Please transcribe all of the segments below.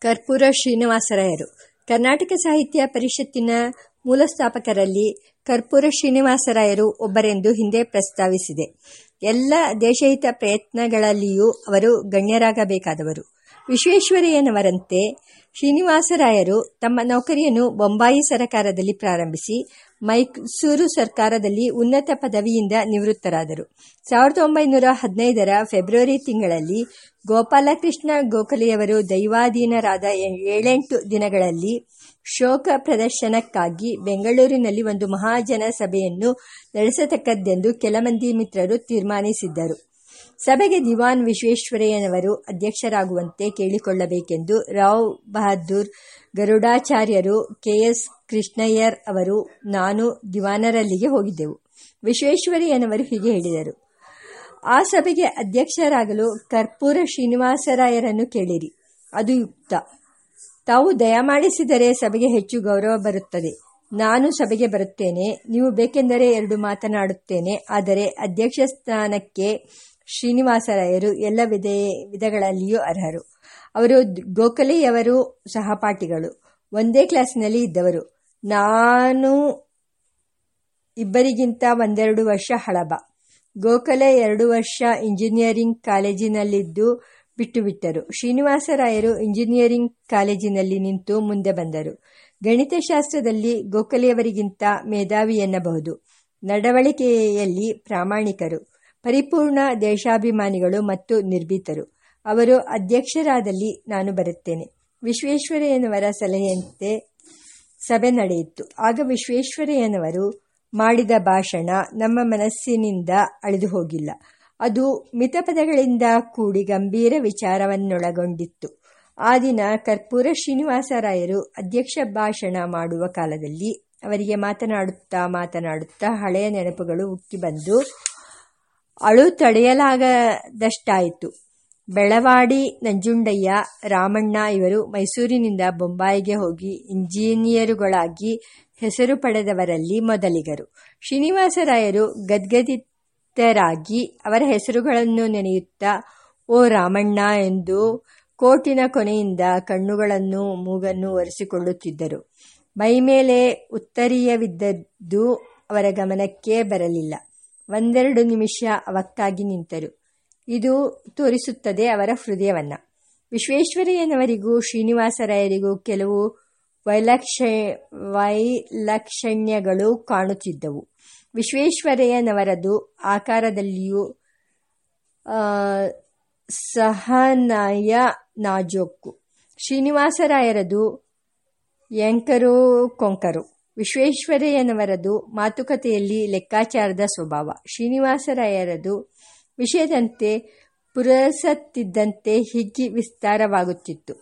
ಕರ್ಪೂರ ಶ್ರೀನಿವಾಸರಾಯರು. ಕರ್ನಾಟಕ ಸಾಹಿತ್ಯ ಪರಿಷತ್ತಿನ ಮೂಲಸ್ಥಾಪಕರಲ್ಲಿ ಕರ್ಪೂರ ಶ್ರೀನಿವಾಸರಾಯರು ಒಬ್ಬರೆಂದು ಹಿಂದೆ ಪ್ರಸ್ತಾವಿಸಿದೆ. ಎಲ್ಲ ದೇಶಹಿತ ಪ್ರಯತ್ನಗಳಲ್ಲಿಯೂ ಅವರು ಗಣ್ಯರಾಗಬೇಕಾದವರು. ವಿಶ್ವೇಶ್ವರಯ್ಯನವರಂತೆ ಶ್ರೀನಿವಾಸರಾಯರು ತಮ್ಮ ನೌಕರಿಯನ್ನು ಬೊಂಬಾಯಿ ಸರಕಾರದಲ್ಲಿ ಪ್ರಾರಂಭಿಸಿ, ಮೈಸೂರು ಸರ್ಕಾರದಲ್ಲಿ ಉನ್ನತ ಪದವಿಯಿಂದ ನಿವೃತ್ತರಾದರು. ಸಾವಿರದ ಒಂಬೈನೂರ ಹದಿನೈದರ ಫೆಬ್ರವರಿ ತಿಂಗಳಲ್ಲಿ ಗೋಪಾಲಕೃಷ್ಣ ಗೋಖಲೆಯವರು ದೈವಾಧೀನರಾದ ಏಳೆಂಟು ದಿನಗಳಲ್ಲಿ ಶೋಕ ಪ್ರದರ್ಶನಕ್ಕಾಗಿ ಬೆಂಗಳೂರಿನಲ್ಲಿ ಒಂದು ಮಹಾಜನ ಸಭೆಯನ್ನು ನಡೆಸತಕ್ಕದ್ದೆಂದು ಕೆಲ ಮಂದಿ ಮಿತ್ರರು ತೀರ್ಮಾನಿಸಿದ್ದರು. ಸಭೆಗೆ ದಿವಾನ್ ವಿಶ್ವೇಶ್ವರಯ್ಯನವರು ಅಧ್ಯಕ್ಷರಾಗುವಂತೆ ಕೇಳಿಕೊಳ್ಳಬೇಕೆಂದು ರಾವ್ ಬಹದ್ದೂರ್ ಗರುಡಾಚಾರ್ಯರು ಕೆಎಸ್ ಕೃಷ್ಣಯ್ಯರ್ ಅವರು, ನಾನು ದಿವಾನರಲ್ಲಿಗೆ ಹೋಗಿದ್ದೆವು. ವಿಶ್ವೇಶ್ವರಯ್ಯನವರು ಹೀಗೆ ಹೇಳಿದರು. ಆ ಸಭೆಗೆ ಅಧ್ಯಕ್ಷರಾಗಲು ಕರ್ಪೂರ ಶ್ರೀನಿವಾಸರಾಯರನ್ನು ಕೇಳಿರಿ. ಅದು ಯುಕ್ತ. ತಾವು ದಯಮಾಡಿಸಿದರೆ ಸಭೆಗೆ ಹೆಚ್ಚು ಗೌರವ ಬರುತ್ತದೆ. ನಾನು ಸಭೆಗೆ ಬರುತ್ತೇನೆ. ನೀವು ಬೇಕೆಂದರೆ ಎರಡು ಮಾತನಾಡುತ್ತೇನೆ. ಆದರೆ ಅಧ್ಯಕ್ಷ ಸ್ಥಾನಕ್ಕೆ ಶ್ರೀನಿವಾಸರಾಯರು ಎಲ್ಲ ವಿಧ, ವಿಧಗಳಲ್ಲಿಯೂ ಅರ್ಹರು. ಅವರು ಗೋಖಲೆಯವರು ಸಹಪಾಠಿಗಳು ಒಂದೇ ಕ್ಲಾಸಿನಲ್ಲಿ ಇದ್ದವರು. ನಾನು ಇಬ್ಬರಿಗಿಂತ ಒಂದೆರಡು ವರ್ಷ ಹಳಬ. ಗೋಖಲೆ ಎರಡು ವರ್ಷ ಇಂಜಿನಿಯರಿಂಗ್ ಕಾಲೇಜಿನಲ್ಲಿದ್ದು ಬಿಟ್ಟು ಬಿಟ್ಟರು. ಶ್ರೀನಿವಾಸರಾಯರು ಇಂಜಿನಿಯರಿಂಗ್ ಕಾಲೇಜಿನಲ್ಲಿ ನಿಂತು ಮುಂದೆ ಬಂದರು. ಗಣಿತಶಾಸ್ತ್ರದಲ್ಲಿ ಗೋಖಲೆಯವರಿಗಿಂತ ಮೇಧಾವಿ ಎನ್ನಬಹುದು. ನಡವಳಿಕೆಯಲ್ಲಿ ಪ್ರಾಮಾಣಿಕರು. ಪರಿಪೂರ್ಣ ದೇಶಾಭಿಮಾನಿಗಳು ಮತ್ತು ನಿರ್ಭೀತರು. ಅವರು ಅಧ್ಯಕ್ಷರಾದಲ್ಲಿ ನಾನು ಬರುತ್ತೇನೆ. ವಿಶ್ವೇಶ್ವರಯ್ಯನವರ ಸಲಹೆಯಂತೆ ಸಭೆ ನಡೆಯಿತು. ಆಗ ವಿಶ್ವೇಶ್ವರಯ್ಯನವರು ಮಾಡಿದ ಭಾಷಣ ನಮ್ಮ ಮನಸ್ಸಿನಿಂದ ಅಳಿದು ಹೋಗಿಲ್ಲ. ಅದು ಮಿತಪದಗಳಿಂದ ಕೂಡಿ ಗಂಭೀರ ವಿಚಾರವನ್ನೊಳಗೊಂಡಿತ್ತು. ಆ ದಿನ ಕರ್ಪೂರ ಶ್ರೀನಿವಾಸರಾಯರು ಅಧ್ಯಕ್ಷ ಭಾಷಣ ಮಾಡುವ ಕಾಲದಲ್ಲಿ ಅವರಿಗೆ ಮಾತನಾಡುತ್ತಾ ಮಾತನಾಡುತ್ತಾ ಹಳೆಯ ನೆನಪುಗಳು ಉಕ್ಕಿ ಬಂದು ಅಳು ತಡೆಯಲಾಗದಷ್ಟಾಯಿತು. ಬೆಳವಾಡಿ ನಂಜುಂಡಯ್ಯ, ರಾಮಣ್ಣ ಇವರು ಮೈಸೂರಿನಿಂದ ಬೊಂಬಾಯಿಗೆ ಹೋಗಿ ಇಂಜಿನಿಯರುಗಳಾಗಿ ಹೆಸರು ಪಡೆದವರಲ್ಲಿ ಮೊದಲಿಗರು. ಶ್ರೀನಿವಾಸರಾಯರು ಗದ್ಗದಿತರಾಗಿ ಅವರ ಹೆಸರುಗಳನ್ನು ನೆನೆಯುತ್ತಾ, ಓ ರಾಮಣ್ಣ ಎಂದು ಕೋಟಿನ ಕೊನೆಯಿಂದ ಕಣ್ಣುಗಳನ್ನು ಮೂಗನ್ನು ಒರೆಸಿಕೊಳ್ಳುತ್ತಿದ್ದರು. ಮೈಮೇಲೆ ಉತ್ತರೀಯವಿದ್ದದ್ದು ಅವರ ಗಮನಕ್ಕೆ ಬರಲಿಲ್ಲ. ಒಂದೆರಡು ನಿಮಿಷ ಅವಕ್ಕಾಗಿ ನಿಂತರು. ಇದು ತೋರಿಸುತ್ತದೆ ಅವರ ಹೃದಯವನ್ನ. ವಿಶ್ವೇಶ್ವರಯ್ಯನವರಿಗೂ ಶ್ರೀನಿವಾಸರಾಯರಿಗೂ ಕೆಲವು ವೈಲಕ್ಷ, ವೈಲಕ್ಷಣ್ಯಗಳು ಕಾಣುತ್ತಿದ್ದವು. ವಿಶ್ವೇಶ್ವರಯ್ಯನವರದು ಆಕಾರದಲ್ಲಿಯೂ ಸಹನಯ ನಾಜೋಕು ಶ್ರೀನಿವಾಸರಾಯರದು ಎಂಕರು ಕೊಂಕರು. ವಿಶ್ವೇಶ್ವರಯ್ಯನವರದು ಮಾತುಕತೆಯಲ್ಲಿ ಲೆಕ್ಕಾಚಾರದ ಸ್ವಭಾವ. ಶ್ರೀನಿವಾಸರಾಯರದು ವಿಷಯದಂತೆ ಪುರಸತ್ತಿದ್ದಂತೆ ಹಿಗ್ಗಿ ವಿಸ್ತಾರವಾಗುತ್ತಿತ್ತು.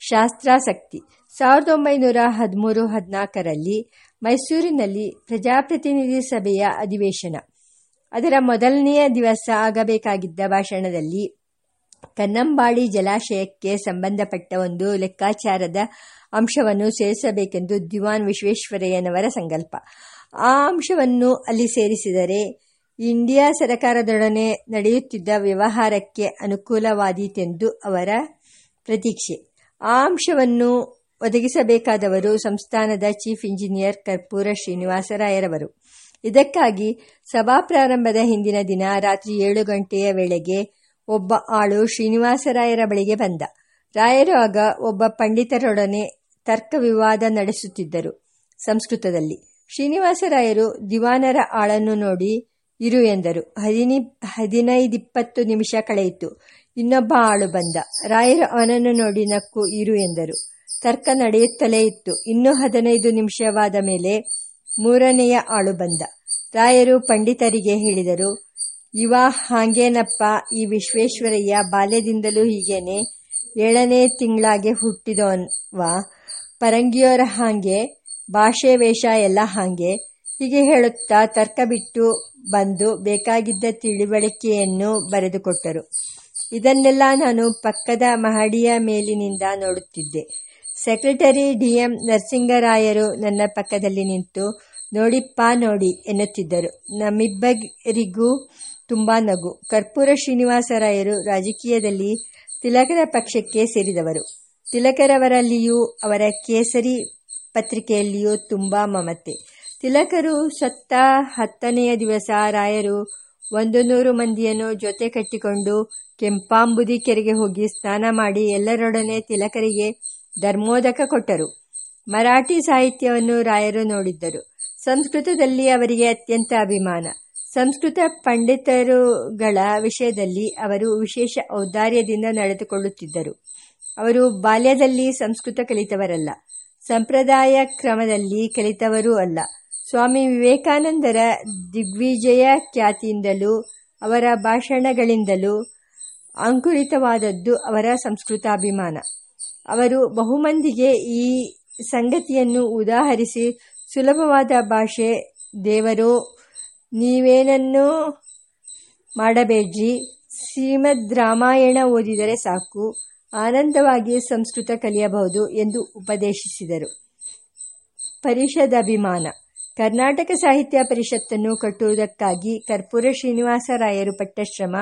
ಶಾಸ್ತ್ರಾಸಕ್ತಿ. ಸಾವಿರದ ಒಂಬೈನೂರ ಹದಿಮೂರು ಹದಿನಾಲ್ಕರಲ್ಲಿ ಮೈಸೂರಿನಲ್ಲಿ ಪ್ರಜಾಪ್ರತಿನಿಧಿ ಸಭೆಯ ಅಧಿವೇಶನ. ಅದರ ಮೊದಲನೆಯ ದಿವಸ ಆಗಬೇಕಾಗಿದ್ದ ಭಾಷಣದಲ್ಲಿ ಕನ್ನಂಬಾಡಿ ಜಲಾಶಯಕ್ಕೆ ಸಂಬಂಧಪಟ್ಟ ಒಂದು ಲೆಕ್ಕಾಚಾರದ ಅಂಶವನ್ನು ಸೇರಿಸಬೇಕೆಂದು ದಿವಾನ್ ವಿಶ್ವೇಶ್ವರಯ್ಯನವರ ಸಂಕಲ್ಪ. ಆ ಅಂಶವನ್ನು ಅಲ್ಲಿ ಸೇರಿಸಿದರೆ ಇಂಡಿಯಾ ಸರಕಾರದೊಡನೆ ನಡೆಯುತ್ತಿದ್ದ ವ್ಯವಹಾರಕ್ಕೆ ಅನುಕೂಲವಾದೀತೆಂದು ಅವರ ಪ್ರತೀಕ್ಷೆ. ಆ ಅಂಶವನ್ನು ಒದಗಿಸಬೇಕಾದವರು ಸಂಸ್ಥಾನದ ಚೀಫ್ ಇಂಜಿನಿಯರ್ ಕರ್ಪೂರ ಶ್ರೀನಿವಾಸರಾಯರವರು. ಇದಕ್ಕಾಗಿ ಸಭಾ ಪ್ರಾರಂಭದ ಹಿಂದಿನ ದಿನ ರಾತ್ರಿ ಏಳು ಗಂಟೆಯ ವೇಳೆಗೆ ಒಬ್ಬ ಆಳು ಶ್ರೀನಿವಾಸರಾಯರ ಬಳಿಗೆ ಬಂದ. ರಾಯರು ಆಗ ಒಬ್ಬ ಪಂಡಿತರೊಡನೆ ತರ್ಕ ವಿವಾದ ನಡೆಸುತ್ತಿದ್ದರು ಸಂಸ್ಕೃತದಲ್ಲಿ. ಶ್ರೀನಿವಾಸರಾಯರು ದಿವಾನರ ಆಳನ್ನು ನೋಡಿ ಇರು ಎಂದರು. ಹದಿನಿ, ಹದಿನೈದಿಪ್ಪತ್ತು ನಿಮಿಷ ಕಳೆಯಿತು. ಇನ್ನೊಬ್ಬ ಆಳು ಬಂದ. ರಾಯರು ಅವನನ್ನು ನೋಡಿ ನಕ್ಕು ಇರು ಎಂದರು. ತರ್ಕ ನಡೆಯುತ್ತಲೇ ಇತ್ತು. ಇನ್ನೂ ಹದಿನೈದು ನಿಮಿಷವಾದ ಮೇಲೆ ಮೂರನೆಯ ಆಳು ಬಂದ. ರಾಯರು ಪಂಡಿತರಿಗೆ ಹೇಳಿದರು ಇವ ಹಾಂಗೇನಪ್ಪ, ಈ ವಿಶ್ವೇಶ್ವರಯ್ಯ ಬಾಲ್ಯದಿಂದಲೂ ಹೀಗೇನೆ ಏಳನೇ ತಿಂಗಳಾಗೆ ಹುಟ್ಟಿದವನ್ವ ಪರಂಗಿಯೋರ ಹಾಗೆ, ಭಾಷೆ ವೇಷ ಎಲ್ಲ ಹಾಗೆ. ಹೀಗೆ ಹೇಳುತ್ತಾ ತರ್ಕ ಬಿಟ್ಟು ಬಂದು ಬೇಕಾಗಿದ್ದ ತಿಳಿವಳಿಕೆಯನ್ನು ಬರೆದುಕೊಟ್ಟರು. ಇದನ್ನೆಲ್ಲ ನಾನು ಪಕ್ಕದ ಮಹಡಿಯ ಮೇಲಿನಿಂದ ನೋಡುತ್ತಿದ್ದೆ. ಸೆಕ್ರೆಟರಿ ಡಿ ಎಂ ನರಸಿಂಗರಾಯರು ನನ್ನ ಪಕ್ಕದಲ್ಲಿ ನಿಂತು, ನೋಡಿಪ್ಪ ನೋಡಿ ಎನ್ನುತ್ತಿದ್ದರು. ನಮ್ಮಿಬ್ಬರಿಗೂ ತುಂಬ ನಗು. ಕರ್ಪೂರ ಶ್ರೀನಿವಾಸರಾಯರು ರಾಜಕೀಯದಲ್ಲಿ ತಿಲಕರ ಪಕ್ಷಕ್ಕೆ ಸೇರಿದವರು. ತಿಲಕರವರಲ್ಲಿಯೂ ಅವರ ಕೇಸರಿ ಪತ್ರಿಕೆಯಲ್ಲಿಯೂ ತುಂಬಾ ಮಮತೆ. ತಿಲಕರು ಸತ್ತ ಹತ್ತನೆಯ ದಿವಸ ರಾಯರು ಒಂದು ನೂರು ಮಂದಿಯನ್ನು ಜೊತೆ ಕಟ್ಟಿಕೊಂಡು ಕೆಂಪಾಂಬುದಿ ಕೆರೆಗೆ ಹೋಗಿ ಸ್ನಾನ ಮಾಡಿ ಎಲ್ಲರೊಡನೆ ತಿಲಕರಿಗೆ ಧರ್ಮೋದಕ ಕೊಟ್ಟರು. ಮರಾಠಿ ಸಾಹಿತ್ಯವನ್ನು ರಾಯರು ನೋಡಿದ್ದರು. ಸಂಸ್ಕೃತದಲ್ಲಿ ಅವರಿಗೆ ಅತ್ಯಂತ ಅಭಿಮಾನ. ಸಂಸ್ಕೃತ ಪಂಡಿತರುಗಳ ವಿಷಯದಲ್ಲಿ ಅವರು ವಿಶೇಷ ಔದಾರ್ಯದಿಂದ ನಡೆದುಕೊಳ್ಳುತ್ತಿದ್ದರು. ಅವರು ಬಾಲ್ಯದಲ್ಲಿ ಸಂಸ್ಕೃತ ಕಲಿತವರಲ್ಲ, ಸಂಪ್ರದಾಯ ಕ್ರಮದಲ್ಲಿ ಕಲಿತವರೂ ಅಲ್ಲ. ಸ್ವಾಮಿ ವಿವೇಕಾನಂದರ ದಿಗ್ವಿಜಯ ಖ್ಯಾತಿಯಿಂದಲೂ, ಅವರ ಭಾಷಣಗಳಿಂದಲೂ ಅಂಕುರಿತವಾದದ್ದು ಅವರ ಸಂಸ್ಕೃತಾಭಿಮಾನ. ಅವರು ಬಹುಮಂದಿಗೆ ಈ ಸಂಗತಿಯನ್ನು ಉದಾಹರಿಸಿ, ಸುಲಭವಾದ ಭಾಷೆ ದೇವರೋ ನೀವೇನನ್ನೂ ಮಾಡಬೇಡ್ರಿ. ಶ್ರೀಮದ್ ರಾಮಾಯಣ ಓದಿದರೆ ಸಾಕು. ಆನಂದವಾಗಿ ಸಂಸ್ಕೃತ ಕಲಿಯಬಹುದು ಎಂದು ಉಪದೇಶಿಸಿದರು. ಪರಿಷದಭಿಮಾನ ಕರ್ನಾಟಕ ಸಾಹಿತ್ಯ ಪರಿಷತ್ತನ್ನು ಕಟ್ಟುವುದಕ್ಕಾಗಿ ಕರ್ಪೂರ ಶ್ರೀನಿವಾಸರಾಯರು ಪಟ್ಟ ಶ್ರಮ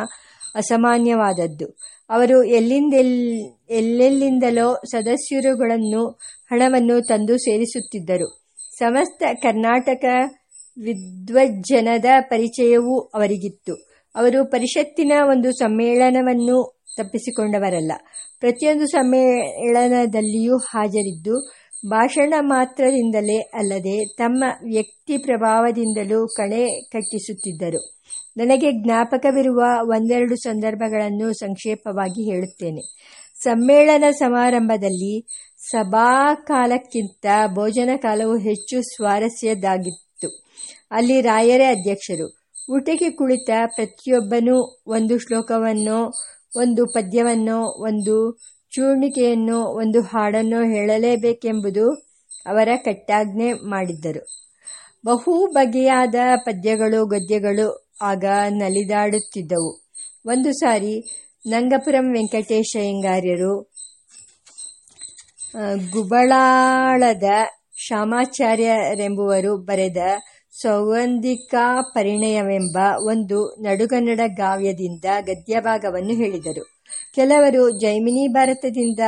ಅಸಾಮಾನ್ಯವಾದದ್ದು. ಅವರು ಎಲ್ಲಿಂದೆಲ್, ಎಲ್ಲೆಲ್ಲಿಂದಲೋ ಸದಸ್ಯರುಗಳನ್ನು ಹಣವನ್ನು ತಂದು ಸೇರಿಸುತ್ತಿದ್ದರು. ಸಮಸ್ತ ಕರ್ನಾಟಕ ವಿದ್ವಜ್ಜನದ ಪರಿಚಯವೂ ಅವರಿಗಿತ್ತು. ಅವರು ಪರಿಷತ್ತಿನ ಒಂದು ಸಮ್ಮೇಳನವನ್ನು ತಪ್ಪಿಸಿಕೊಂಡವರಲ್ಲ. ಪ್ರತಿಯೊಂದು ಸಮ್ಮೇಳನದಲ್ಲಿಯೂ ಹಾಜರಿದ್ದು, ಭಾಷಣ ಮಾತ್ರದಿಂದಲೇ ಅಲ್ಲದೆ ತಮ್ಮ ವ್ಯಕ್ತಿ ಪ್ರಭಾವದಿಂದಲೂ ಕಣೆ ಕಟ್ಟಿಸುತ್ತಿದ್ದರು. ನನಗೆ ಜ್ಞಾಪಕವಿರುವ ಒಂದೆರಡು ಸಂದರ್ಭಗಳನ್ನು ಸಂಕ್ಷೇಪವಾಗಿ ಹೇಳುತ್ತೇನೆ. ಸಮ್ಮೇಳನ ಸಮಾರಂಭದಲ್ಲಿ ಸಭಾ ಕಾಲಕ್ಕಿಂತ ಭೋಜನ ಕಾಲವು ಹೆಚ್ಚು ಸ್ವಾರಸ್ಯದ್ದಾಗಿತ್ತು. ಅಲ್ಲಿ ರಾಯರೇ ಅಧ್ಯಕ್ಷರು. ಊಟಕ್ಕೆ ಕುಳಿತ ಪ್ರತಿಯೊಬ್ಬನೂ ಒಂದು ಶ್ಲೋಕವನ್ನೋ, ಒಂದು ಪದ್ಯವನ್ನೋ, ಒಂದು ಚೂರ್ಣಿಕೆಯನ್ನು, ಒಂದು ಹಾಡನ್ನು ಹೇಳಲೇಬೇಕೆಂಬುದು ಅವರ ಕಟ್ಟಾಜ್ಞೆ ಮಾಡಿದ್ದರು. ಬಹು ಬಗೆಯಾದ ಪದ್ಯಗಳು, ಗದ್ಯಗಳು ಆಗ ನಲಿದಾಡುತ್ತಿದ್ದವು. ಒಂದು ಸಾರಿ ನಂಗಪುರಂ ವೆಂಕಟೇಶಯ್ಯಂಗಾರ್ಯರು ಗುಬಳಾಳದ ಶ್ಯಾಮಾಚಾರ್ಯರೆಂಬುವರು ಬರೆದ ಸೌಗಂಧಿಕಾ ಪರಿಣಯವೆಂಬ ಒಂದು ನಡುಗನ್ನಡ ಗಾವ್ಯದಿಂದ ಗದ್ಯಭಾಗವನ್ನು ಹೇಳಿದರು. ಕೆಲವರು ಜೈಮಿನಿ ಭಾರತದಿಂದ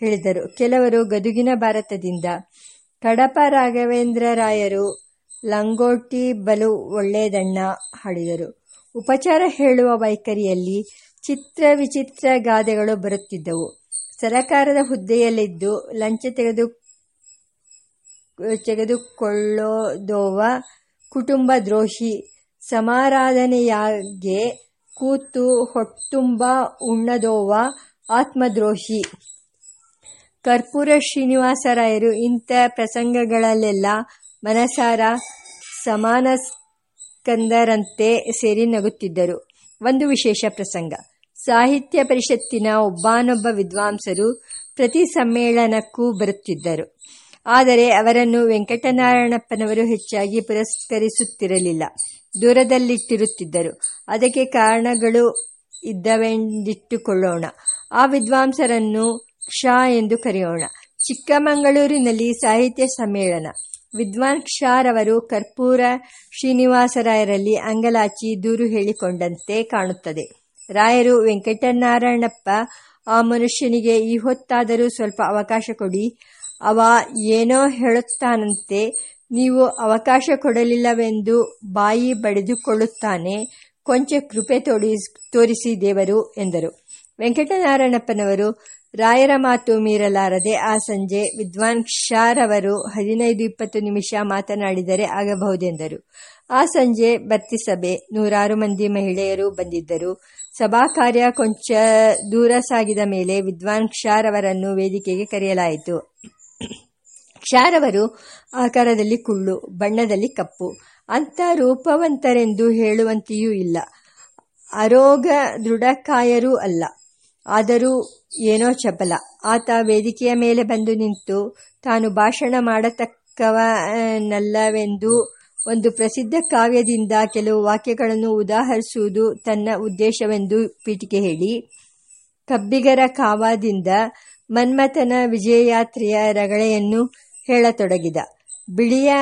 ಹೇಳಿದರು, ಕೆಲವರು ಗದುಗಿನ ಭಾರತದಿಂದ. ಕಡಪ ರಾಘವೇಂದ್ರರಾಯರು ಲಂಗೋಟಿ ಬಲು ಒಳ್ಳೆಯದಣ್ಣ ಹಾಡಿದರು. ಉಪಚಾರ ಹೇಳುವ ವೈಖರಿಯಲ್ಲಿ ಚಿತ್ರ ವಿಚಿತ್ರ ಗಾದೆಗಳು ಬರುತ್ತಿದ್ದವು. ಸರಕಾರದ ಹುದ್ದೆಯಲ್ಲಿದ್ದು ಲಂಚ ತೆಗೆದು ತೆಗೆದುಕೊಳ್ಳೋದೋವ ಕುಟುಂಬ ದ್ರೋಹಿ ಸಮಾರಾಧನೆಯಾಗೆ ಕೂತು ಹೊಟ್ಟುಂಬ ಉಣ್ಣದೋವ ಆತ್ಮದ್ರೋಹಿ. ಕರ್ಪೂರ ಶ್ರೀನಿವಾಸರಾಯರು ಇಂಥ ಪ್ರಸಂಗಗಳಲ್ಲೆಲ್ಲ ಮನಸಾರ ಸಮಾನಸ್ಕಂದರಂತೆ ಸೇರಿ ನಗುತ್ತಿದ್ದರು. ಒಂದು ವಿಶೇಷ ಪ್ರಸಂಗ. ಸಾಹಿತ್ಯ ಪರಿಷತ್ತಿನ ಒಬ್ಬಾನೊಬ್ಬ ವಿದ್ವಾಂಸರು ಪ್ರತಿ ಸಮ್ಮೇಳನಕ್ಕೂ ಬರುತ್ತಿದ್ದರು. ಆದರೆ ಅವರನ್ನು ವೆಂಕಟನಾರಾಯಣಪ್ಪನವರು ಹೆಚ್ಚಾಗಿ ಪುರಸ್ಕರಿಸುತ್ತಿರಲಿಲ್ಲ. ದೂರದಲ್ಲಿಟ್ಟಿರುತ್ತಿದ್ದರು. ಅದಕ್ಕೆ ಕಾರಣಗಳು ಇದ್ದವೆಂದಿಟ್ಟುಕೊಳ್ಳೋಣ. ಆ ವಿದ್ವಾಂಸರನ್ನು ಕ್ಷಾ ಎಂದು ಕರೆಯೋಣ. ಚಿಕ್ಕಮಗಳೂರಿನಲ್ಲಿ ಸಾಹಿತ್ಯ ಸಮ್ಮೇಳನ. ವಿದ್ವಾನ್ ಕ್ಷಾರವರು ಕರ್ಪೂರ ಶ್ರೀನಿವಾಸರಾಯರಲ್ಲಿ ಅಂಗಲಾಚಿ ದೂರು ಹೇಳಿಕೊಂಡಂತೆ ಕಾಣುತ್ತದೆ. ರಾಯರು ವೆಂಕಟನಾರಾಯಣಪ್ಪ ಆ ಮನುಷ್ಯನಿಗೆ ಈ ಹೊತ್ತಾದರೂ ಸ್ವಲ್ಪ ಅವಕಾಶ ಕೊಡಿ ಅವ ಏನೋ ಹೇಳುತ್ತಾನಂತೆ, ನೀವು ಅವಕಾಶ ಕೊಡಲಿಲ್ಲವೆಂದು ಬಾಯಿ ಬಡಿದುಕೊಳ್ಳುತ್ತಾನೆ, ಕೊಂಚ ಕೃಪೆ ತೋರಿಸ್ ದೇವರು ಎಂದರು. ವೆಂಕಟನಾರಾಯಣಪ್ಪನವರು, ರಾಯರ ಮಾತು ಮೀರಲಾರದೆ ಆ ಸಂಜೆ ವಿದ್ವಾನ್ ಕ್ಷಾರವರು ಹದಿನೈದು ಇಪ್ಪತ್ತು ನಿಮಿಷ ಮಾತನಾಡಿದರೆ ಆಗಬಹುದೆಂದರು. ಆ ಸಂಜೆ ಭರ್ತಿ ಸಭೆ, ನೂರಾರು ಮಂದಿ ಮಹಿಳೆಯರು ಬಂದಿದ್ದರು. ಸಭಾ ಕಾರ್ಯ ಕೊಂಚ ದೂರ ಸಾಗಿದ ಮೇಲೆ ವಿದ್ವಾನ್ ಕ್ಷಾರವರನ್ನು ವೇದಿಕೆಗೆ ಕರೆಯಲಾಯಿತು. ಕ್ಷಾರವರು ಆಕಾರದಲ್ಲಿ ಕುಳ್ಳು, ಬಣ್ಣದಲ್ಲಿ ಕಪ್ಪು. ಅಂಥ ರೂಪವಂತರೆಂದು ಹೇಳುವಂತೆಯೂ ಇಲ್ಲ. ಅರೋಗ ದೃಢಕಾಯರೂ ಅಲ್ಲ. ಆದರೂ ಏನೋ ಚಪಲ. ಆತ ವೇದಿಕೆಯ ಮೇಲೆ ಬಂದು ನಿಂತು ತಾನು ಭಾಷಣ ಮಾಡತಕ್ಕವನಲ್ಲವೆಂದು ಒಂದು ಪ್ರಸಿದ್ಧ ಕಾವ್ಯದಿಂದ ಕೆಲವು ವಾಕ್ಯಗಳನ್ನು ಉದಾಹರಿಸುವುದು ತನ್ನ ಉದ್ದೇಶವೆಂದು ಪೀಠಿಕೆ ಹೇಳಿ, ಕಬ್ಬಿಗರ ಕಾವಾದಿಂದ ಮನ್ಮಥನ ವಿಜಯಯಾತ್ರೆಯ ರಗಳೆಯನ್ನು ಹೇಳತೊಡಗಿದ. ಬಿಳಿಯ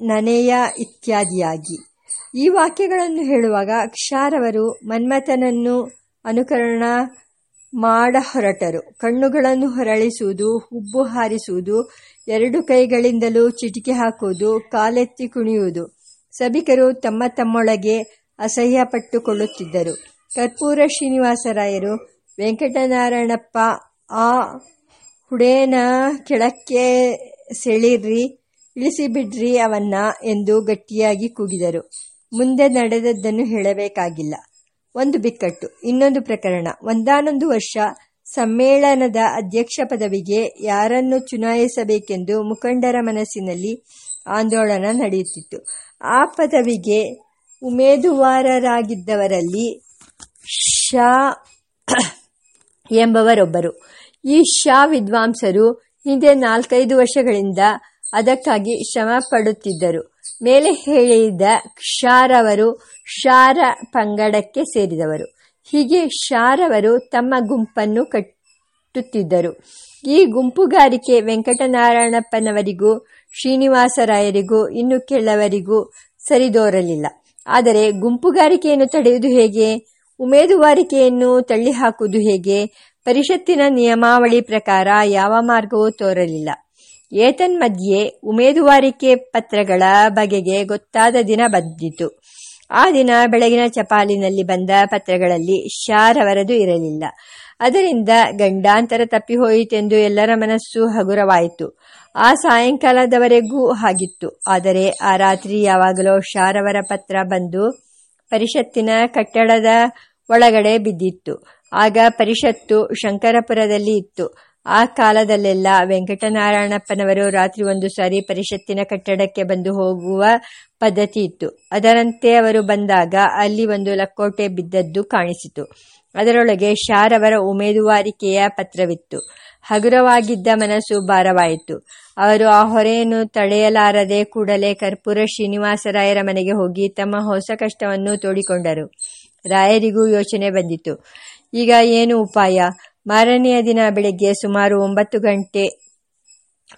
ನನೆಯ ಇತ್ಯಾದಿಯಾಗಿ. ಈ ವಾಕ್ಯಗಳನ್ನು ಹೇಳುವಾಗ ಕ್ಷಾರವರು ಮನ್ಮಥನನ್ನು ಅನುಕರಣ ಮಾಡ ಹೊರಟರು ಕಣ್ಣುಗಳನ್ನು ಹೊರಳಿಸುವುದು ಹುಬ್ಬು ಹಾರಿಸುವುದು, ಎರಡು ಕೈಗಳಿಂದಲೂ ಚಿಟಿಕೆ ಹಾಕುವುದು, ಕಾಲೆತ್ತಿ ಕುಣಿಯುವುದು. ಸಭಿಕರು ತಮ್ಮ ತಮ್ಮೊಳಗೆ ಅಸಹ್ಯಪಟ್ಟುಕೊಳ್ಳುತ್ತಿದ್ದರು. ಕರ್ಪೂರ ಶ್ರೀನಿವಾಸರಾಯರು ವೆಂಕಟನಾರಾಯಣಪ್ಪ ಆ ಹುಡೇನ ಕೆಳಕ್ಕೆ ಸೆಳೀರಿ ಇಳಿಸಿಬಿಡ್ರಿ ಅವನ್ನ ಎಂದು ಗಟ್ಟಿಯಾಗಿ ಕೂಗಿದರು. ಮುಂದೆ ನಡೆದದ್ದನ್ನು ಹೇಳಬೇಕಾಗಿಲ್ಲ. ಒಂದು ಬಿಕ್ಕಟ್ಟು, ಇನ್ನೊಂದು ಪ್ರಕರಣ. ಒಂದಾನೊಂದು ವರ್ಷ ಸಮ್ಮೇಳನದ ಅಧ್ಯಕ್ಷ ಪದವಿಗೆ ಯಾರನ್ನು ಚುನಾಯಿಸಬೇಕೆಂದು ಮುಖಂಡರ ಮನಸ್ಸಿನಲ್ಲಿ ಆಂದೋಲನ ನಡೆಯುತ್ತಿತ್ತು. ಆ ಪದವಿಗೆ ಉಮೇದುವಾರರಾಗಿದ್ದವರಲ್ಲಿ ಶಾ ಎಂಬವರೊಬ್ಬರು. ಈ ಶಾ ವಿದ್ವಾಂಸರು ಹಿಂದೆ ನಾಲ್ಕೈದು ವರ್ಷಗಳಿಂದ ಅದಕ್ಕಾಗಿ ಶ್ರಮ ಪಡುತ್ತಿದ್ದರು ಮೇಲೆ ಹೇಳಿದ ಕ್ಷಾರವರು ಶಾರ ಪಂಗಡಕ್ಕೆ ಸೇರಿದವರು. ಹೀಗೆ ಶಾರವರು ತಮ್ಮ ಗುಂಪನ್ನು ಕಟ್ಟುತ್ತಿದ್ದರು. ಈ ಗುಂಪುಗಾರಿಕೆ ವೆಂಕಟನಾರಾಯಣಪ್ಪನವರಿಗೂ, ಶ್ರೀನಿವಾಸರಾಯರಿಗೂ, ಇನ್ನು ಕೆಲವರಿಗೂ ಸರಿದೋರಲಿಲ್ಲ. ಆದರೆ ಗುಂಪುಗಾರಿಕೆಯನ್ನು ತಡೆಯುವುದು ಹೇಗೆ, ಉಮೇದುವಾರಿಕೆಯನ್ನು ತಳ್ಳಿಹಾಕುವುದು ಹೇಗೆ ಪರಿಷತ್ತಿನ ನಿಯಮಾವಳಿ ಪ್ರಕಾರ ಯಾವ ಮಾರ್ಗವೂ ತೋರಲಿಲ್ಲ. ಏತನ್ಮಧ್ಯೆ ಉಮೇದುವಾರಿಕೆ ಪತ್ರಗಳ ಬಗೆಗೆ ಗೊತ್ತಾದ ದಿನ ಬಂದಿತು. ಆ ದಿನ ಬೆಳಗಿನ ಚಪಾಲಿನಲ್ಲಿ ಬಂದ ಪತ್ರಗಳಲ್ಲಿ ಶಾರವರದು ಇರಲಿಲ್ಲ. ಅದರಿಂದ ಗಂಡಾಂತರ ತಪ್ಪಿಹೋಯಿತೆಂದು ಎಲ್ಲರ ಮನಸ್ಸು ಹಗುರವಾಯಿತು. ಆ ಸಾಯಂಕಾಲದವರೆಗೂ ಹಾಗಿತ್ತು ಆದರೆ ಆ ರಾತ್ರಿ ಯಾವಾಗಲೋ ಶಾರವರ ಪತ್ರ ಬಂದು ಪರಿಷತ್ತಿನ ಕಟ್ಟಡದ ಒಳಗಡೆ ಬಿದ್ದಿತ್ತು. ಆಗ ಪರಿಷತ್ತು ಶಂಕರಪುರದಲ್ಲಿ ಇತ್ತು. ಆ ಕಾಲದಲ್ಲೆಲ್ಲ ವೆಂಕಟನಾರಾಯಣಪ್ಪನವರು ರಾತ್ರಿ ಒಂದು ಸಾರಿ ಪರಿಷತ್ತಿನ ಕಟ್ಟಡಕ್ಕೆ ಬಂದು ಹೋಗುವ ಪದ್ಧತಿ ಇತ್ತು. ಅದರಂತೆ ಅವರು ಬಂದಾಗ ಅಲ್ಲಿ ಒಂದು ಲಕ್ಕೋಟೆ ಬಿದ್ದದ್ದು ಕಾಣಿಸಿತು. ಅದರೊಳಗೆ ಶಾರವರ ಉಮೇದುವಾರಿಕೆಯ ಪತ್ರವಿತ್ತು. ಹಗುರವಾಗಿದ್ದ ಮನಸ್ಸು ಭಾರವಾಯಿತು. ಅವರು ಆ ಹೊರೆಯನ್ನು ತಡೆಯಲಾರದೆ ಕೂಡಲೇ ಕರ್ಪೂರ ಶ್ರೀನಿವಾಸರಾಯರ ಮನೆಗೆ ಹೋಗಿ ತಮ್ಮ ಹೊಸ ಕಷ್ಟವನ್ನು ತೋಡಿಕೊಂಡರು. ರಾಯರಿಗೂ ಯೋಚನೆ ಬಂದಿತು. ಈಗ ಏನು ಉಪಾಯ? ಮಾರನೆಯ ದಿನ ಬೆಳಗ್ಗೆ ಸುಮಾರು ಒಂಬತ್ತು ಗಂಟೆ.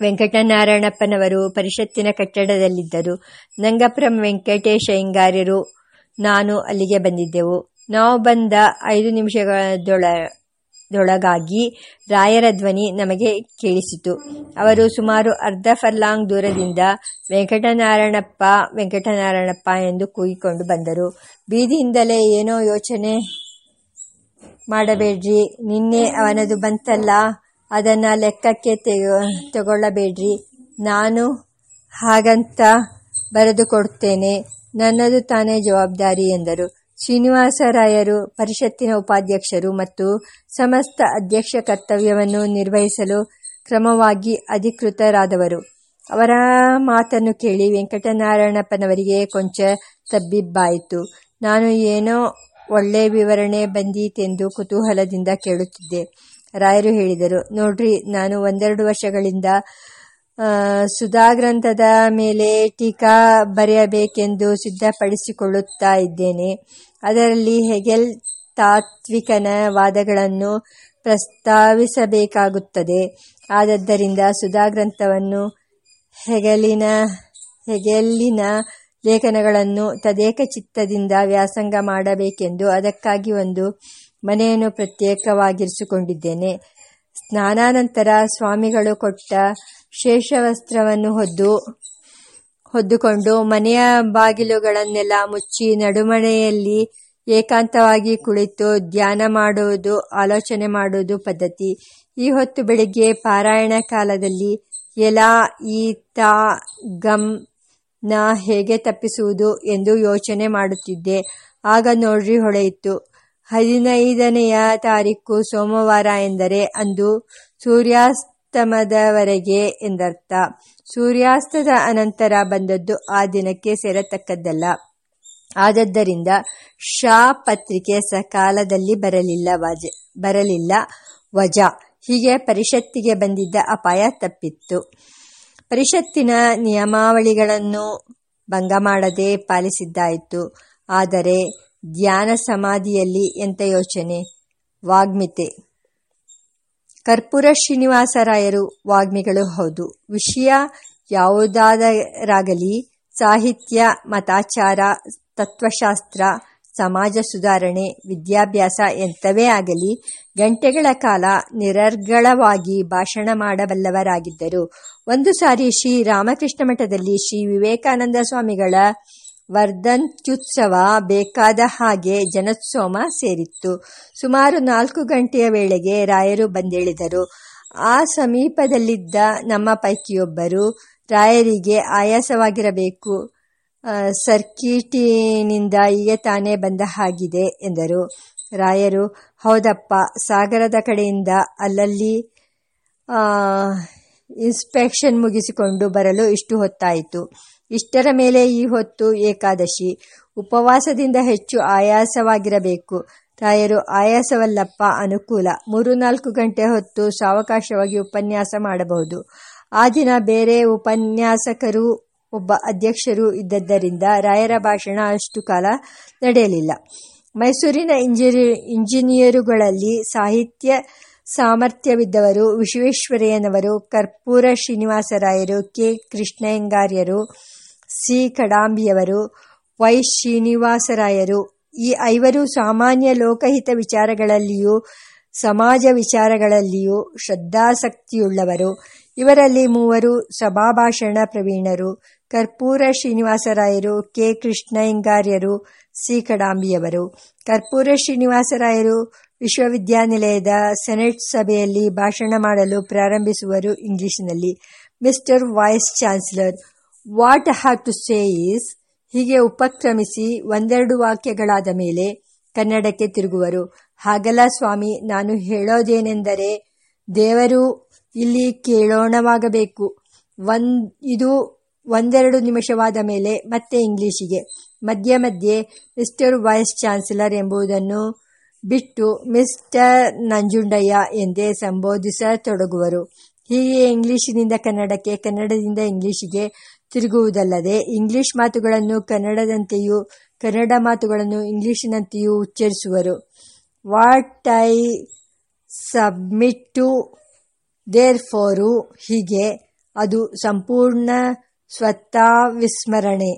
ವೆಂಕಟನಾರಾಯಣಪ್ಪನವರು ಪರಿಷತ್ತಿನ ಕಟ್ಟಡದಲ್ಲಿದ್ದರು. ನಂಗಪುರಂ ವೆಂಕಟೇಶ ಹಿಂಗಾರ್ಯರು, ನಾನು ಅಲ್ಲಿಗೆ ಬಂದಿದ್ದೆವು. ನಾವು ಬಂದ ಐದು ನಿಮಿಷಗಳದೊಳಗಾಗಿ ರಾಯರ ಧ್ವನಿ ನಮಗೆ ಕೇಳಿಸಿತು. ಅವರು ಸುಮಾರು ಅರ್ಧ ಫರ್ಲಾಂಗ್ ದೂರದಿಂದ ವೆಂಕಟನಾರಾಯಣಪ್ಪ ವೆಂಕಟನಾರಾಯಣಪ್ಪ ಎಂದು ಕೂಗಿಕೊಂಡು ಬಂದರು. ಬೀದಿಯಿಂದಲೇ ಏನೋ ಯೋಚನೆ ಮಾಡಬೇಡ್ರಿ. ನಿನ್ನೆ ಅವನದು ಬಂತಲ್ಲ, ಅದನ್ನ ಲೆಕ್ಕಕ್ಕೆ ತಗೊಳ್ಳಬೇಡ್ರಿ. ನಾನು ಹಾಗಂತ ಬರೆದು ಕೊಡ್ತೇನೆ. ನನ್ನದು ತಾನೇ ಜವಾಬ್ದಾರಿ ಎಂದರು. ಶ್ರೀನಿವಾಸರಾಯರು, ಪರಿಷತ್ತಿನ ಉಪಾಧ್ಯಕ್ಷರು ಮತ್ತು ಸಮಸ್ತ ಅಧ್ಯಕ್ಷ ಕರ್ತವ್ಯವನ್ನು ನಿರ್ವಹಿಸಲು ಕ್ರಮವಾಗಿ ಅಧಿಕೃತರಾದವರು. ಅವರ ಮಾತನ್ನು ಕೇಳಿ ವೆಂಕಟನಾರಾಯಣಪ್ಪನವರಿಗೆ ಕೊಂಚ ತಬ್ಬಿಬ್ಬಾಯಿತು. ನಾನು ಏನೋ ಒಳ್ಳೆ ವಿವರಣೆ ಬಂದೀತೆಂದು ಕುತೂಹಲದಿಂದ ಕೇಳುತ್ತಿದ್ದೆ. ರಾಯರು ಹೇಳಿದರು, ನೋಡ್ರಿ, ನಾನು ಒಂದೆರಡು ವರ್ಷಗಳಿಂದ ಸುಧಾ ಗ್ರಂಥದ ಮೇಲೆ ಟೀಕಾ ಬರೆಯಬೇಕೆಂದು ಸಿದ್ಧಪಡಿಸಿಕೊಳ್ಳುತ್ತಾ ಇದ್ದೇನೆ. ಅದರಲ್ಲಿ ಹೆಗೆಲ್ ತಾತ್ವಿಕನ ವಾದಗಳನ್ನು ಪ್ರಸ್ತಾವಿಸಬೇಕಾಗುತ್ತದೆ. ಆದದ್ದರಿಂದ ಸುಧಾ ಗ್ರಂಥವನ್ನು ಹೆಗಲಿನ, ಹೆಗೆಲ್ಲಿನ ಲೇಖನಗಳನ್ನು ತದೇಕ ಚಿತ್ತದಿಂದ ವ್ಯಾಸಂಗ ಮಾಡಬೇಕೆಂದು ಅದಕ್ಕಾಗಿ ಒಂದು ಮನೆಯನ್ನು ಪ್ರತ್ಯೇಕವಾಗಿರಿಸಿಕೊಂಡಿದ್ದೇನೆ. ಸ್ನಾನಾನಂತರ ಸ್ವಾಮಿಗಳು ಕೊಟ್ಟ ಶೇಷವಸ್ತ್ರವನ್ನು ಹೊದ್ದು, ಹೊದ್ದುಕೊಂಡು ಮನೆಯ ಬಾಗಿಲುಗಳನ್ನೆಲ್ಲ ಮುಚ್ಚಿ ನಡುಮನೆಯಲ್ಲಿ ಏಕಾಂತವಾಗಿ ಕುಳಿತು ಧ್ಯಾನ ಮಾಡುವುದು, ಆಲೋಚನೆ ಮಾಡುವುದು ಪದ್ಧತಿ. ಈ ಹೊತ್ತು ಬೆಳಿಗ್ಗೆ ಪಾರಾಯಣ ಕಾಲದಲ್ಲಿ ಎಲಾ ಈ ತಾ ಗಮ್ ನ ಹೇಗೆ ತಪ್ಪಿಸುವುದು ಎಂದು ಯೋಚನೆ ಮಾಡುತ್ತಿದ್ದೆ. ಆಗ ನೋಡ್ರಿ ಹೊಳೆಯಿತು. ಹದಿನೈದನೆಯ ತಾರೀಕು ಸೋಮವಾರ ಎಂದರೆ ಅಂದು ಸೂರ್ಯಾಸ್ತಮದವರೆಗೆ ಎಂದರ್ಥ. ಸೂರ್ಯಾಸ್ತದ ಅನಂತರ ಬಂದದ್ದು ಆ ದಿನಕ್ಕೆ ಸೇರತಕ್ಕದ್ದಲ್ಲ. ಆದದ್ದರಿಂದ ಶಾ ಪತ್ರಿಕೆ ಸಕಾಲದಲ್ಲಿ ಬರಲಿಲ್ಲ ವಜ, ಬರಲಿಲ್ಲ ವಜಾ. ಹೀಗೆ ಪರಿಷತ್ತಿಗೆ ಬಂದಿದ್ದ ಅಪಾಯ ತಪ್ಪಿತ್ತು. ಪರಿಷತ್ತಿನ ನಿಯಮಾವಳಿಗಳನ್ನು ಭಂಗ ಮಾಡದೆ ಪಾಲಿಸಿದ್ದಾಯಿತು. ಆದರೆ ಧ್ಯಾನ ಸಮಾಧಿಯಲ್ಲಿ ಎಂಥ ಯೋಚನೆ? ವಾಗ್ಮಿತೆ. ಕರ್ಪೂರ ಶ್ರೀನಿವಾಸರಾಯರು ವಾಗ್ಮಿಗಳು ಹೌದು. ವಿಷಯ ಯಾವುದಾದರಾಗಲಿ, ಸಾಹಿತ್ಯ, ಮತಾಚಾರ, ತತ್ವಶಾಸ್ತ್ರ ಸಮಾಜ ಸುಧಾರಣೆ, ವಿದ್ಯಾಭ್ಯಾಸ ಎಂಥವೇ ಆಗಲಿ, ಗಂಟೆಗಳ ಕಾಲ ನಿರರ್ಗಳವಾಗಿ ಭಾಷಣ ಮಾಡಬಲ್ಲವರಾಗಿದ್ದರು. ಒಂದು ಸಾರಿ ಶ್ರೀ ರಾಮಕೃಷ್ಣ ಮಠದಲ್ಲಿ ಶ್ರೀ ವಿವೇಕಾನಂದ ಸ್ವಾಮಿಗಳ ವರ್ಧಂತ್ಯುತ್ಸವ ಬೇಕಾದ ಹಾಗೆ ಜನೋತ್ಸವ ಸೇರಿತ್ತು. ಸುಮಾರು ನಾಲ್ಕು ಗಂಟೆಯ ವೇಳೆಗೆ ರಾಯರು ಬಂದಿಳಿದರು. ಆ ಸಮೀಪದಲ್ಲಿದ್ದ ನಮ್ಮ ಪೈಕಿಯೊಬ್ಬರು ರಾಯರಿಗೆ ಆಯಾಸವಾಗಿರಬೇಕು. ಸರ್ಕೀಟಿನಿಂದ ಈಗ ತಾನೇ ಬಂದ ಹಾಗಿದೆ ಎಂದರು. ರಾಯರು, ಹೌದಪ್ಪ, ಸಾಗರದ ಕಡೆಯಿಂದ ಅಲ್ಲಲ್ಲಿ ಇನ್ಸ್ಪೆಕ್ಷನ್ ಮುಗಿಸಿಕೊಂಡು ಬರಲು ಇಷ್ಟು ಹೊತ್ತಾಯಿತು. ಇಷ್ಟರ ಮೇಲೆ ಈ ಹೊತ್ತು ಏಕಾದಶಿ. ಉಪವಾಸದಿಂದ ಹೆಚ್ಚು ಆಯಾಸವಾಗಿರಬೇಕು. ರಾಯರು, ಆಯಾಸವಲ್ಲಪ್ಪ, ಅನುಕೂಲ. ಮೂರು ನಾಲ್ಕು ಗಂಟೆ ಹೊತ್ತು ಸಾವಕಾಶವಾಗಿ ಉಪನ್ಯಾಸ ಮಾಡಬಹುದು. ಆ ದಿನ ಬೇರೆ ಉಪನ್ಯಾಸಕರು ಒಬ್ಬ ಅಧ್ಯಕ್ಷರು ಇದ್ದದ್ದರಿಂದ ರಾಯರ ಭಾಷಣ ಅಷ್ಟು ಕಾಲ ನಡೆಯಲಿಲ್ಲ. ಮೈಸೂರಿನ ಇಂಜಿನಿ ಇಂಜಿನಿಯರುಗಳಲ್ಲಿ ಸಾಹಿತ್ಯ ಸಾಮರ್ಥ್ಯವಿದ್ದವರು ವಿಶ್ವೇಶ್ವರಯ್ಯನವರು, ಕರ್ಪೂರ ಶ್ರೀನಿವಾಸರಾಯರು, ಕೆ. ಕೃಷ್ಣಯ್ಯಂಗಾರ್ಯರು, ಸಿ. ಕಡಾಂಬಿಯವರು, ವೈ. ಶ್ರೀನಿವಾಸರಾಯರು. ಈ ಐವರು ಸಾಮಾನ್ಯ ಲೋಕಹಿತ ವಿಚಾರಗಳಲ್ಲಿಯೂ, ಸಮಾಜ ವಿಚಾರಗಳಲ್ಲಿಯೂ ಶ್ರದ್ಧಾಸಕ್ತಿಯುಳ್ಳವರು. ಇವರಲ್ಲಿ ಮೂವರು ಸಭಾಭಾಷಣ ಪ್ರವೀಣರು. ಕರ್ಪೂರ ಶ್ರೀನಿವಾಸರಾಯರು ಕೆ. ಕೃಷ್ಣಯ್ಯಂಗಾರ್ಯರು ಸಿ. ಕಡಾಂಬಿಯವರು. ಕರ್ಪೂರ ಶ್ರೀನಿವಾಸರಾಯರು ವಿಶ್ವವಿದ್ಯಾನಿಲಯದ ಸೆನೆಟ್ ಸಭೆಯಲ್ಲಿ ಭಾಷಣ ಮಾಡಲು ಪ್ರಾರಂಭಿಸುವರು ಇಂಗ್ಲಿಷ್ನಲ್ಲಿ mister vice chancellor, what have to say is ಹೀಗೆ ಉಪಕ್ರಮಿಸಿ ಒಂದೆರಡು ವಾಕ್ಯಗಳಾದ ಮೇಲೆ ಕನ್ನಡಕ್ಕೆ ತಿರುಗುವರು. ಹಾಗಲ್ಲ ಸ್ವಾಮಿ, ನಾನು ಹೇಳೋದೇನೆಂದರೆ, ದೇವರು ಇಲ್ಲಿ ಕೇಳೋಣವಾಗಬೇಕು. ಒಂದ್, ಇದು ಒಂದೆರಡು ನಿಮಿಷವಾದ ಮೇಲೆ ಮತ್ತೆ ಇಂಗ್ಲಿಶಿಗೆ. ಮಧ್ಯೆ ಮಧ್ಯೆ ಮಿಸ್ಟರ್ ವೈಸ್ ಚಾನ್ಸಲರ್ ಎಂಬುದನ್ನು ಬಿಟ್ಟು ಮಿಸ್ಟರ್ ನಂಜುಂಡಯ್ಯ ಎಂದೇ ಸಂಬೋಧಿಸತೊಡಗುವರು. ಹೀಗೆ ಇಂಗ್ಲಿಶಿನಿಂದ ಕನ್ನಡಕ್ಕೆ, ಕನ್ನಡದಿಂದ ಇಂಗ್ಲಿಶಿಗೆ ತಿರುಗುವುದಲ್ಲದೆ ಇಂಗ್ಲಿಷ್ ಮಾತುಗಳನ್ನು ಕನ್ನಡದಂತೆಯೂ, ಕನ್ನಡ ಮಾತುಗಳನ್ನು ಇಂಗ್ಲಿಶಿನಂತೆಯೂ ಉಚ್ಚರಿಸುವರು. What I submit to therefore ಹೀಗೆ ಅದು ಸಂಪೂರ್ಣ ಸ್ವತ್ತಾವಿಸ್ಮರಣೆ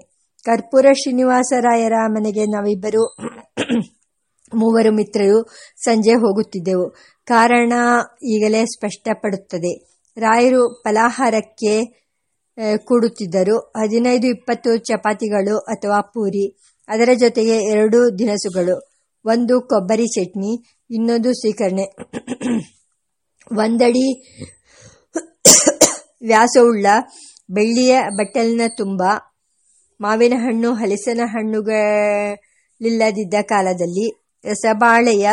ಕರ್ಪೂರ ಶ್ರೀನಿವಾಸರಾಯರ ಮನೆಗೆ ನಾವಿಬ್ಬರು ಮೂವರು ಮಿತ್ರರು ಸಂಜೆ ಹೋಗುತ್ತಿದ್ದೆವು. ಕಾರಣ ಈಗಲೇ ಸ್ಪಷ್ಟಪಡುತ್ತದೆ. ರಾಯರು ಫಲಾಹಾರಕ್ಕೆ ಕೂಡುತ್ತಿದ್ದರು. ಹದಿನೈದು ಇಪ್ಪತ್ತು ಚಪಾತಿಗಳು ಅಥವಾ ಪೂರಿ. ಅದರ ಜೊತೆಗೆ ಎರಡು ದಿನಸುಗಳು. ಒಂದು ಕೊಬ್ಬರಿ ಚಟ್ನಿ, ಇನ್ನೊಂದು ಸೀಕರಣೆ ಒಂದಡಿ ವ್ಯಾಸವುಳ್ಳ ಬೆಳ್ಳಿಯ ಬಟ್ಟಲಿನ ತುಂಬ, ಮಾವಿನ ಹಣ್ಣು, ಹಲಸಿನ ಹಣ್ಣುಗಳಿಲ್ಲದಿದ್ದ ಕಾಲದಲ್ಲಿ ರಸಬಾಳೆಯ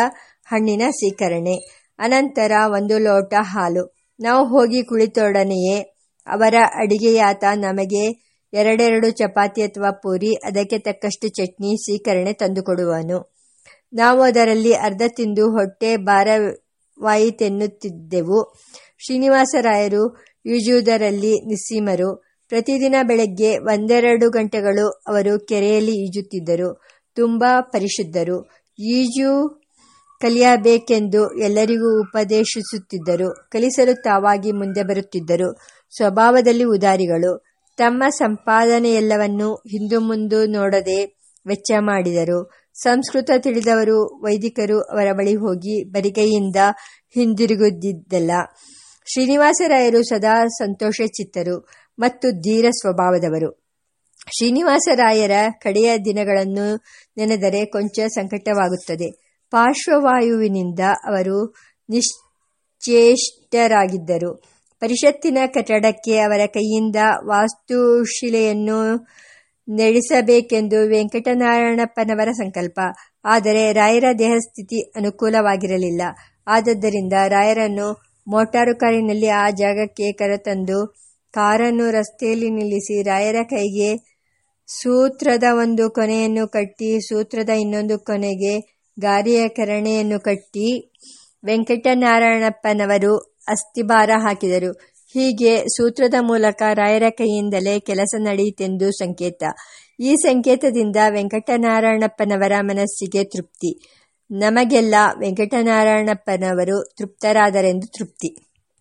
ಹಣ್ಣಿನ ಸೀಕರಣೆ ಅನಂತರ ಒಂದು ಲೋಟ ಹಾಲು. ನಾವು ಹೋಗಿ ಕುಳಿತೊಡನೆಯೇ ಅವರ ಅಡಿಗೆಯಾತ ನಮಗೆ ಎರಡೆರಡು ಚಪಾತಿ ಅಥವಾ ಪೂರಿ, ಅದಕ್ಕೆ ತಕ್ಕಷ್ಟು ಚಟ್ನಿ ಸೀಕರಣೆ ತಂದುಕೊಡುವನು. ನಾವು ಅದರಲ್ಲಿ ಅರ್ಧ ತಿಂದು ಹೊಟ್ಟೆ ಭಾರವಾಯಿತೆನ್ನುತ್ತಿದ್ದೆವು ಶ್ರೀನಿವಾಸರಾಯರು ಈಜುವುದರಲ್ಲಿ ನಿಸ್ಸೀಮರು ಪ್ರತಿದಿನ ಬೆಳಗ್ಗೆ ಒಂದೆರಡು ಗಂಟೆಗಳು ಅವರು ಕೆರೆಯಲ್ಲಿ ಈಜುತ್ತಿದ್ದರು. ತುಂಬ ಪರಿಶುದ್ಧರು. ಈಜು ಕಲಿಯಬೇಕೆಂದು ಎಲ್ಲರಿಗೂ ಉಪದೇಶಿಸುತ್ತಿದ್ದರು. ಕಲಿಸಲು ತಾವಾಗಿ ಮುಂದೆ ಬರುತ್ತಿದ್ದರು. ಸ್ವಭಾವದಲ್ಲಿ ಉದಾರಿಗಳು. ತಮ್ಮ ಸಂಪಾದನೆಯೆಲ್ಲವನ್ನು ಹಿಂದು ಮುಂದು ನೋಡದೆ ವೆಚ್ಚ ಮಾಡಿದರು. ಸಂಸ್ಕೃತ ತಿಳಿದವರು ವೈದಿಕರು ಅವರ ಬಳಿ ಹೋಗಿ ಬರಿಗೈಯಿಂದ ಹಿಂದಿರುಗುದಿದ್ದಲ್ಲ. ಶ್ರೀನಿವಾಸರಾಯರು ಸದಾ ಸಂತೋಷ ಚಿತ್ತರು ಮತ್ತು ಧೀರ ಸ್ವಭಾವದವರು. ಶ್ರೀನಿವಾಸರಾಯರ ಕಡೆಯ ದಿನಗಳನ್ನು ನೆನೆದರೆ ಕೊಂಚ ಸಂಕಟವಾಗುತ್ತದೆ. ಪಾರ್ಶ್ವವಾಯುವಿನಿಂದ ಅವರು ನಿಶ್ಚೇಷ್ಟರಾಗಿದ್ದರು. ಪರಿಷತ್ತಿನ ಕಟ್ಟಡಕ್ಕೆ ಅವರ ಕೈಯಿಂದ ವಾಸ್ತುಶಿಲೆಯನ್ನು ನಡೆಸಬೇಕೆಂದು ವೆಂಕಟನಾರಾಯಣಪ್ಪನವರ ಸಂಕಲ್ಪ. ಆದರೆ ರಾಯರ ದೇಹಸ್ಥಿತಿ ಅನುಕೂಲವಾಗಿರಲಿಲ್ಲ. ಆದದ್ದರಿಂದ ರಾಯರನ್ನು ಮೋಟಾರು ಕಾರಿನಲ್ಲಿ ಆ ಜಾಗಕ್ಕೆ ಕರೆತಂದು ಕಾರನ್ನು ರಸ್ತೆಯಲ್ಲಿ ನಿಲ್ಲಿಸಿ ರಾಯರ ಕೈಗೆ ಸೂತ್ರದ ಒಂದು ಕೊನೆಯನ್ನು ಕಟ್ಟಿ, ಸೂತ್ರದ ಇನ್ನೊಂದು ಕೊನೆಗೆ ಗಾರಿಯ ಕರಣೆಯನ್ನು ಕಟ್ಟಿ ವೆಂಕಟನಾರಾಯಣಪ್ಪನವರು ಅಸ್ಥಿಭಾರ ಹಾಕಿದರು. ಹೀಗೆ ಸೂತ್ರದ ಮೂಲಕ ರಾಯರ ಕೈಯಿಂದಲೇ ಕೆಲಸ ನಡೆಯಿತೆಂದು ಸಂಕೇತ. ಈ ಸಂಕೇತದಿಂದ ವೆಂಕಟನಾರಾಯಣಪ್ಪನವರ ಮನಸ್ಸಿಗೆ ತೃಪ್ತಿ. ನಮಗೆಲ್ಲ ವೆಂಕಟನಾರಾಯಣಪ್ಪನವರು ತೃಪ್ತರಾದರೆಂದು ತೃಪ್ತಿ.